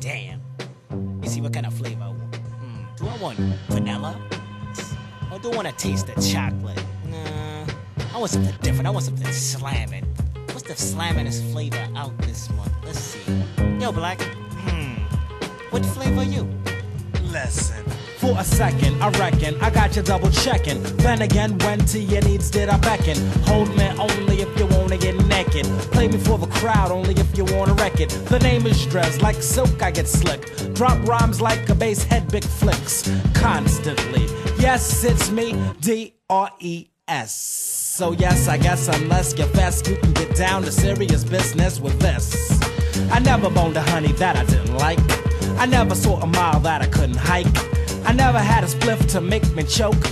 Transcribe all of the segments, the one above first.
Damn. You see what kind of flavor I want? Hmm. Do I want vanilla? Or do I want to taste the chocolate? Nah. I want something different. I want something slamming. What's the slammingest flavor out this month? Let's see. Yo, Black. Hmm. What flavor are you? Listen. For a second, I reckon I got you double checking. Then again, when to your needs did I beckon? Hold me only if you wanna get naked. Play me for the crowd only if you wanna wreck it. The name is Dres, like silk I get slick. Drop rhymes like a bass head, big flicks. Constantly. Yes, it's me, D R E S. So yes, I guess unless you're fast, you can get down to serious business with this. I never boned a honey that I didn't like. I never saw a mile that I couldn't hike. I never had a spliff to make me choke.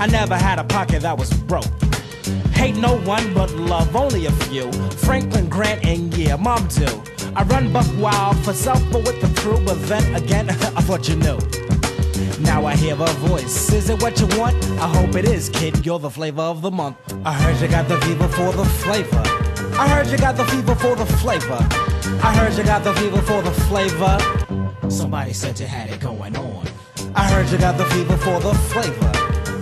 I never had a pocket that was broke. Hate no one but love only a few. Franklin Grant and yeah, mom do. I run buck wild for self, but with the crew. But then again, I thought you knew. Now I hear a voice. Is it what you want? I hope it is, kid. You're the flavor of the month. I heard you got the fever for the flavor. I heard you got the fever for the flavor. I heard you got the fever for the flavor. Somebody said you had it going on. I heard you got the fever for the flavor.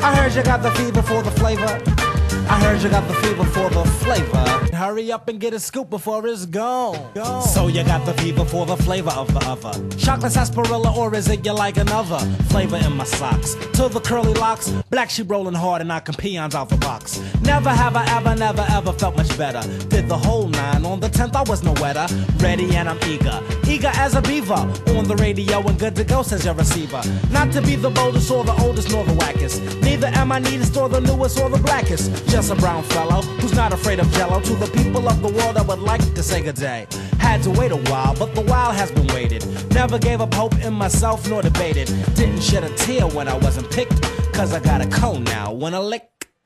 I heard you got the fever for the flavor. I heard you got the fever for the flavor. Hurry up and get a scoop before it's gone. So you got the fever for the flavor of the other. Chocolate sarsaparilla, or is it you like another flavor in my socks? To the curly locks, black sheep rolling hard and knocking peons out the box. Never have I ever, never ever felt much better. Did the whole nine on the tenth, I was no wetter. Ready and I'm eager, eager as a beaver. On the radio and good to go, says your receiver. Not to be the boldest or the oldest nor the wackest. Neither am I neatest or the newest or the blackest. Just a brown fellow who's not afraid of jello. To the people of the world, I would like to say good day. Had to wait a while, but the while has been waited. Never gave up hope in myself nor debated. Didn't shed a tear when I wasn't picked, cause I got a cone now. When I lick